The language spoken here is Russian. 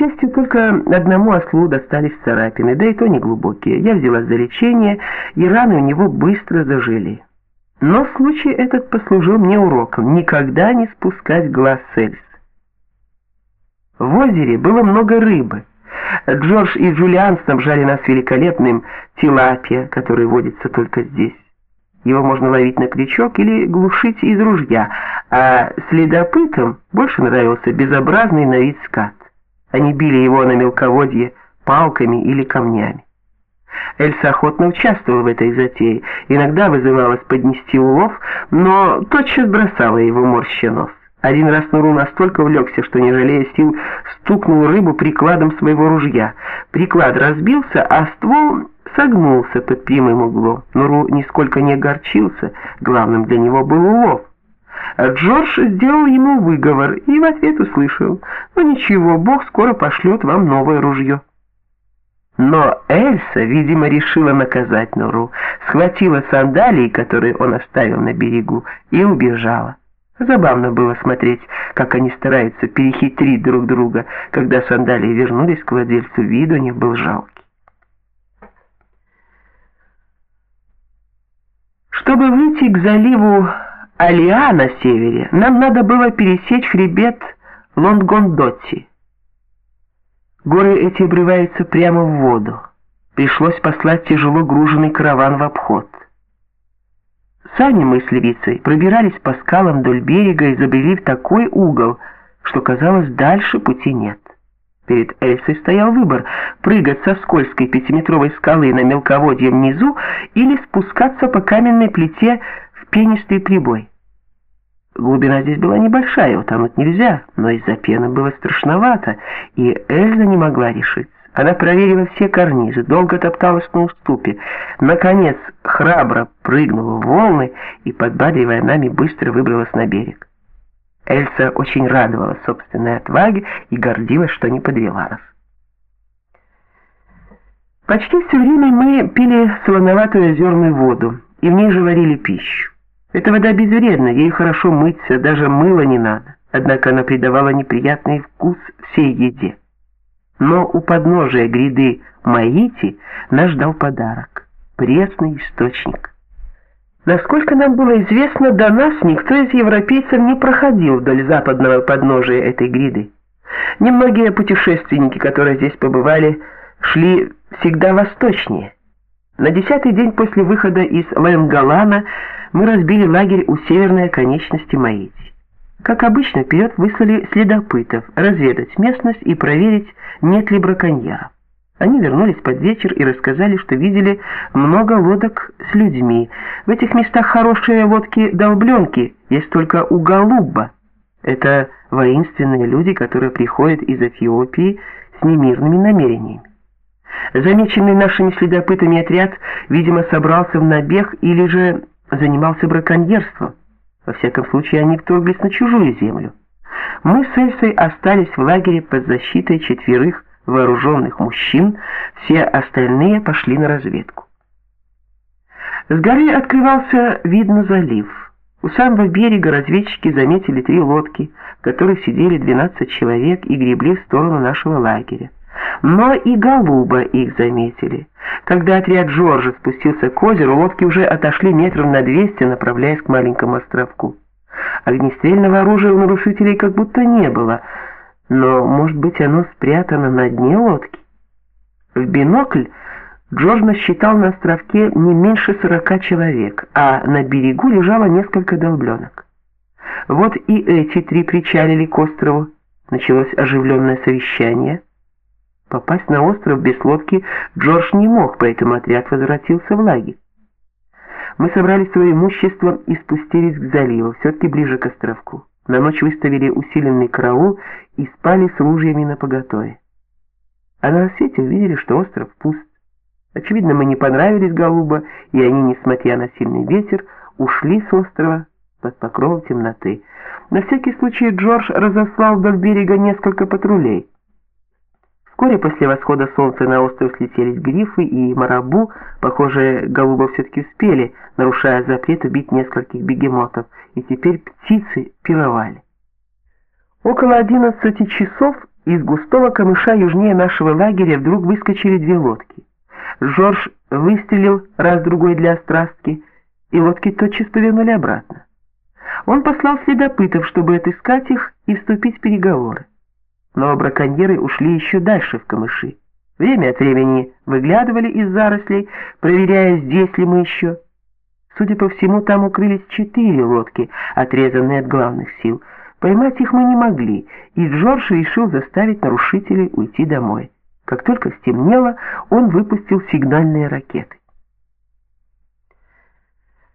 счастью, только одному ослу достались царапины, да и то не глубокие. Я взяла за лечение, и раны у него быстро зажили. Но случай этот послужил мне уроком никогда не спускать глаз с Эльс. В озере было много рыбы. Джордж и Джулиан снабжали нас великолепным тилапия, который водится только здесь. Его можно ловить на крючок или глушить из ружья, а следопытам больше нравился безобразный на вид скат. Они били его на мелководье палками или камнями. Эльса охотно участвовала в этой затее, иногда вызывалась поднести улов, но тотчас бросала его морща. Один раз Нуру настолько увлекся, что, не жалея сил, стукнул рыбу прикладом своего ружья. Приклад разбился, а ствол согнулся под прямым углом. Нуру нисколько не огорчился, главным для него был улов. Джордж сделал ему выговор и в ответ услышал, «Ну ничего, Бог скоро пошлет вам новое ружье». Но Эльса, видимо, решила наказать Нуру, схватила сандалии, которые он оставил на берегу, и убежала. Забавно было смотреть, как они стараются перехитрить друг друга. Когда сандалии вернулись к владельцу, вид у них был жалкий. Чтобы выйти к заливу Алиа на севере, нам надо было пересечь хребет Лонгондотти. Горы эти обрываются прямо в воду. Пришлось послать тяжело груженный караван в обход. Сами мы с левицей пробирались по скалам вдоль берега и забрели в такой угол, что казалось, дальше пути нет. Перед Эльсой стоял выбор – прыгать со скользкой пятиметровой скалы на мелководье внизу или спускаться по каменной плите в пенистый прибой. Глубина здесь была небольшая, утонуть нельзя, но из-за пены было страшновато, и Эльза не могла решиться. Она проверила все карнизы, долго топталась на уступе. Наконец, храбро прыгнула в волны и, подбадривая нами, быстро выбралась на берег. Эльса очень радовалась собственной отваге и гордилась, что не подвела нас. Почти все время мы пили солоноватую озерную воду, и в ней же варили пищу. Эта вода безвредна, ей хорошо мыться, даже мыла не надо. Однако она придавала неприятный вкус всей еде. Но у подножия гряды Маити нас ждал подарок – пресный источник. Насколько нам было известно, до нас никто из европейцев не проходил вдоль западного подножия этой гряды. Немногие путешественники, которые здесь побывали, шли всегда восточнее. На десятый день после выхода из Лэнгалана мы разбили лагерь у северной оконечности Маити. Как обычно, вперед выслали следопытов, разведать местность и проверить, нет ли браконьеров. Они вернулись под вечер и рассказали, что видели много лодок с людьми. В этих местах хорошие лодки-долбленки, есть только у Галубба. Это воинственные люди, которые приходят из Эфиопии с немирными намерениями. Замеченный нашими следопытами отряд, видимо, собрался в набег или же занимался браконьерством. Во всяком случае, они вторглись на чужую землю. Мы с Эльсой остались в лагере под защитой четверых вооруженных мужчин, все остальные пошли на разведку. С горы открывался вид на залив. У самого берега разведчики заметили три лодки, в которых сидели 12 человек и гребли в сторону нашего лагеря. Но и голуба их заметили. Когда отряд Джорджа спустился к озеру, лодки уже отошли метров на 200, направляясь к маленькому островку. Огнестрельного оружия у нарушителей как будто не было, но, может быть, оно спрятано на дне лодки? В бинокль Джордж насчитал на островке не меньше сорока человек, а на берегу лежало несколько долбленок. Вот и эти три причалили к острову. Началось оживленное совещание – Попасть на остров без лодки Джордж не мог, поэтому отряд возвратился в лагерь. Мы собрали свое имущество и спустились к заливу, все-таки ближе к островку. На ночь выставили усиленный караул и спали с ружьями напоготове. А на рассвете увидели, что остров пуст. Очевидно, мы не понравились Голуба, и они, несмотря на сильный ветер, ушли с острова под покровом темноты. На всякий случай Джордж разослал вдоль берега несколько патрулей. Вскоре после восхода солнца на остров слетелись грифы и марабу, похоже, голуба все-таки успели, нарушая запрет убить нескольких бегемотов, и теперь птицы пировали. Около одиннадцати часов Из густого камыша южнее нашего лагеря вдруг выскочили две лодки. Жорж выстрелил раз-другой для острастки, и лодки тотчас повернули обратно. Он послал следопытов, чтобы отыскать их и вступить в переговоры. Но браконьеры ушли еще дальше в камыши. Время от времени выглядывали из зарослей, проверяя, здесь ли мы еще. Судя по всему, там укрылись четыре лодки, отрезанные от главных сил. Поймать их мы не могли, и Джордж решил заставить нарушителей уйти домой. Как только стемнело, он выпустил сигнальные ракеты.